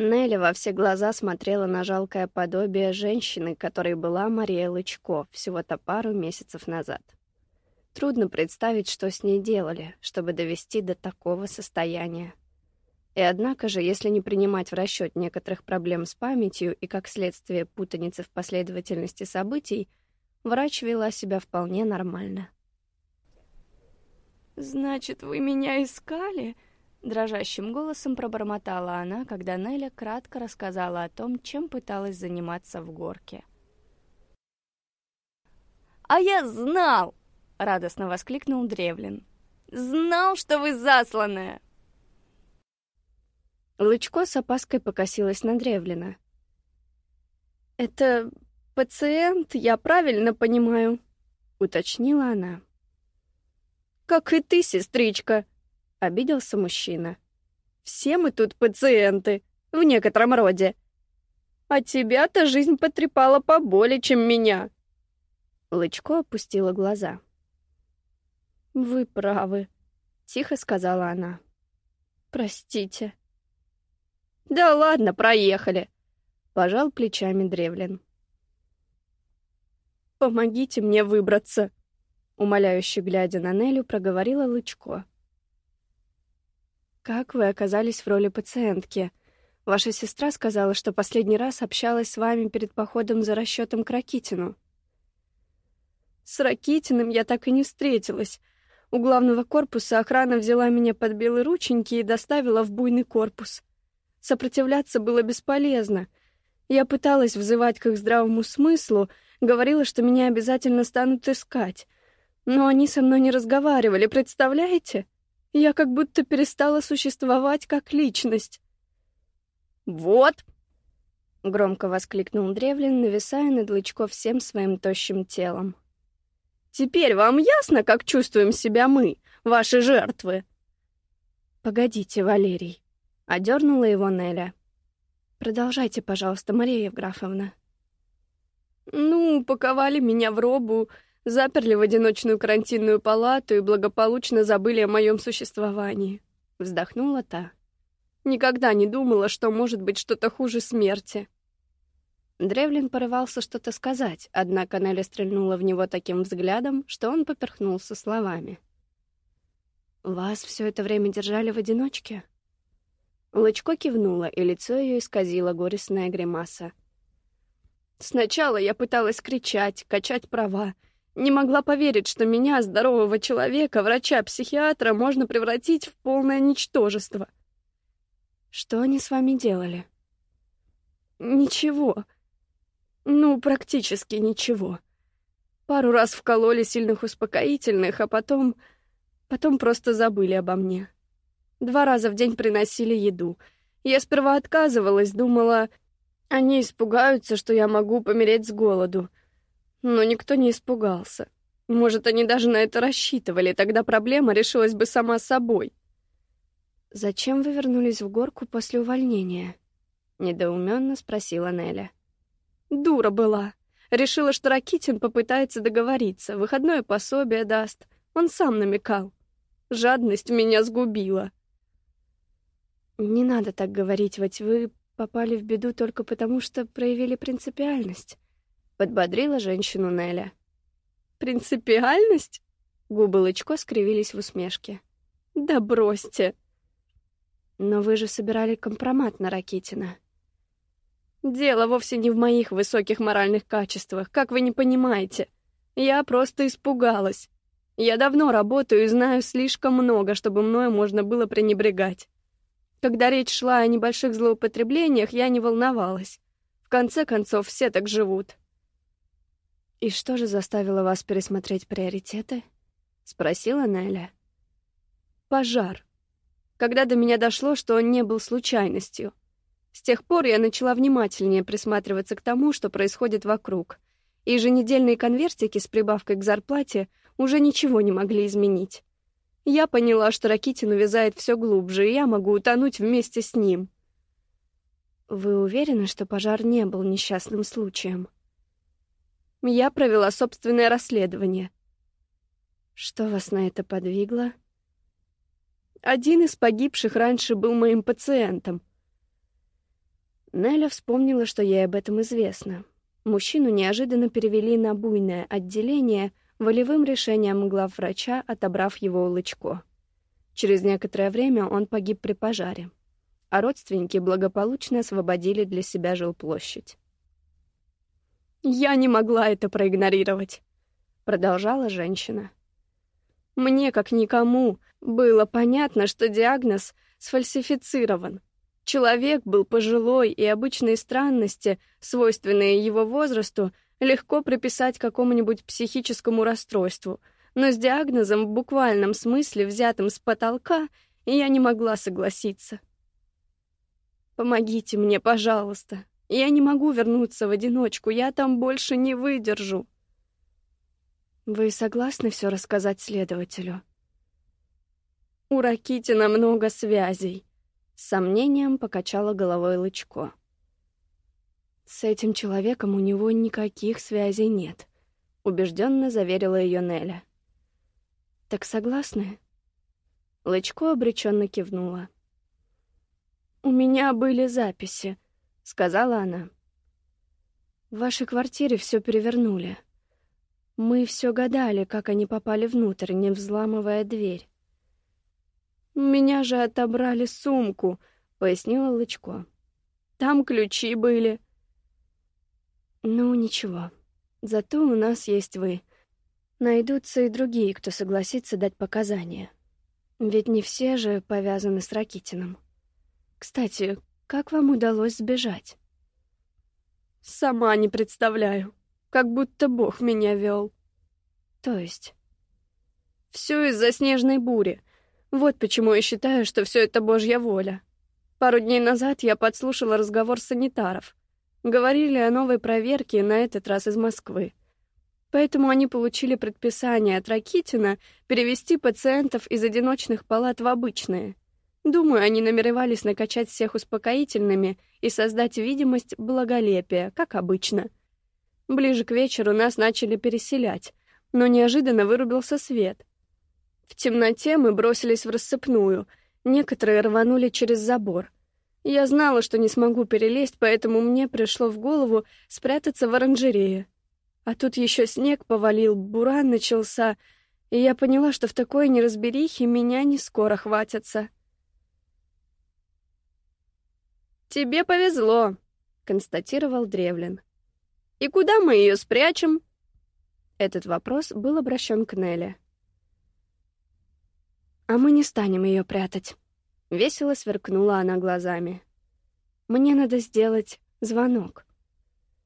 Нелли во все глаза смотрела на жалкое подобие женщины, которой была Мария Лычко всего-то пару месяцев назад. Трудно представить, что с ней делали, чтобы довести до такого состояния. И однако же, если не принимать в расчет некоторых проблем с памятью и, как следствие, путаницы в последовательности событий, врач вела себя вполне нормально. «Значит, вы меня искали?» Дрожащим голосом пробормотала она, когда Неля кратко рассказала о том, чем пыталась заниматься в горке. «А я знал!» — радостно воскликнул Древлин. «Знал, что вы засланная!» Лычко с опаской покосилась на Древлина. «Это пациент, я правильно понимаю?» — уточнила она. «Как и ты, сестричка!» — обиделся мужчина. «Все мы тут пациенты, в некотором роде. А тебя-то жизнь потрепала поболее, чем меня». Лычко опустила глаза. «Вы правы», — тихо сказала она. «Простите». «Да ладно, проехали», — пожал плечами Древлин. «Помогите мне выбраться», — умоляюще глядя на Нелю, проговорила Лычко. «Как вы оказались в роли пациентки? Ваша сестра сказала, что последний раз общалась с вами перед походом за расчетом к Ракитину». «С Ракитиным я так и не встретилась. У главного корпуса охрана взяла меня под белые рученьки и доставила в буйный корпус. Сопротивляться было бесполезно. Я пыталась взывать к их здравому смыслу, говорила, что меня обязательно станут искать. Но они со мной не разговаривали, представляете?» Я как будто перестала существовать как личность. «Вот!» — громко воскликнул Древлин, нависая над Лычко всем своим тощим телом. «Теперь вам ясно, как чувствуем себя мы, ваши жертвы?» «Погодите, Валерий», — одернула его Неля. «Продолжайте, пожалуйста, Мария Евграфовна». «Ну, паковали меня в робу, заперли в одиночную карантинную палату и благополучно забыли о моем существовании. Вздохнула та. Никогда не думала, что может быть что-то хуже смерти. Древлин порывался что-то сказать, однако Нелли стрельнула в него таким взглядом, что он поперхнулся словами. «Вас все это время держали в одиночке?» Лычко кивнула, и лицо ее исказило горестная гримаса. «Сначала я пыталась кричать, качать права, не могла поверить, что меня, здорового человека, врача-психиатра, можно превратить в полное ничтожество. Что они с вами делали? Ничего. Ну, практически ничего. Пару раз вкололи сильных успокоительных, а потом... Потом просто забыли обо мне. Два раза в день приносили еду. Я сперва отказывалась, думала, они испугаются, что я могу помереть с голоду. Но никто не испугался. Может, они даже на это рассчитывали, тогда проблема решилась бы сама собой. «Зачем вы вернулись в горку после увольнения?» — недоуменно спросила Неля. «Дура была. Решила, что Ракитин попытается договориться, выходное пособие даст. Он сам намекал. Жадность меня сгубила». «Не надо так говорить, ведь вы попали в беду только потому, что проявили принципиальность подбодрила женщину Неля. «Принципиальность?» Губы Лычко скривились в усмешке. «Да бросьте!» «Но вы же собирали компромат на Ракитина». «Дело вовсе не в моих высоких моральных качествах, как вы не понимаете. Я просто испугалась. Я давно работаю и знаю слишком много, чтобы мною можно было пренебрегать. Когда речь шла о небольших злоупотреблениях, я не волновалась. В конце концов, все так живут. «И что же заставило вас пересмотреть приоритеты?» — спросила Неля. «Пожар. Когда до меня дошло, что он не был случайностью. С тех пор я начала внимательнее присматриваться к тому, что происходит вокруг. И еженедельные конвертики с прибавкой к зарплате уже ничего не могли изменить. Я поняла, что Ракитин увязает все глубже, и я могу утонуть вместе с ним». «Вы уверены, что пожар не был несчастным случаем?» Я провела собственное расследование. Что вас на это подвигло? Один из погибших раньше был моим пациентом. Неля вспомнила, что ей об этом известно. Мужчину неожиданно перевели на буйное отделение волевым решением главврача, отобрав его у Лычко. Через некоторое время он погиб при пожаре, а родственники благополучно освободили для себя жилплощадь. «Я не могла это проигнорировать», — продолжала женщина. «Мне, как никому, было понятно, что диагноз сфальсифицирован. Человек был пожилой, и обычные странности, свойственные его возрасту, легко приписать какому-нибудь психическому расстройству — но с диагнозом в буквальном смысле, взятым с потолка, я не могла согласиться. «Помогите мне, пожалуйста. Я не могу вернуться в одиночку, я там больше не выдержу». «Вы согласны все рассказать следователю?» «У Ракитина много связей», — с сомнением покачала головой Лычко. «С этим человеком у него никаких связей нет», — убежденно заверила ее Неля. Так согласны?» Лычко обреченно кивнула. «У меня были записи», — сказала она. «В вашей квартире все перевернули. Мы все гадали, как они попали внутрь, не взламывая дверь». «Меня же отобрали сумку», — пояснила Лычко. «Там ключи были». «Ну, ничего. Зато у нас есть вы. Найдутся и другие, кто согласится дать показания. Ведь не все же повязаны с Ракитиным. Кстати, как вам удалось сбежать? Сама не представляю. Как будто Бог меня вел. То есть? Все из-за снежной бури. Вот почему я считаю, что все это Божья воля. Пару дней назад я подслушала разговор санитаров. Говорили о новой проверке, на этот раз из Москвы. Поэтому они получили предписание от Ракитина перевести пациентов из одиночных палат в обычные. Думаю, они намеревались накачать всех успокоительными и создать видимость благолепия, как обычно. Ближе к вечеру нас начали переселять, но неожиданно вырубился свет. В темноте мы бросились в рассыпную, некоторые рванули через забор. Я знала, что не смогу перелезть, поэтому мне пришло в голову спрятаться в оранжерее. А тут еще снег повалил, буран начался, и я поняла, что в такой неразберихе меня не скоро хватятся. «Тебе повезло», — констатировал Древлин. «И куда мы ее спрячем?» Этот вопрос был обращен к Нелли. «А мы не станем ее прятать», — весело сверкнула она глазами. «Мне надо сделать звонок».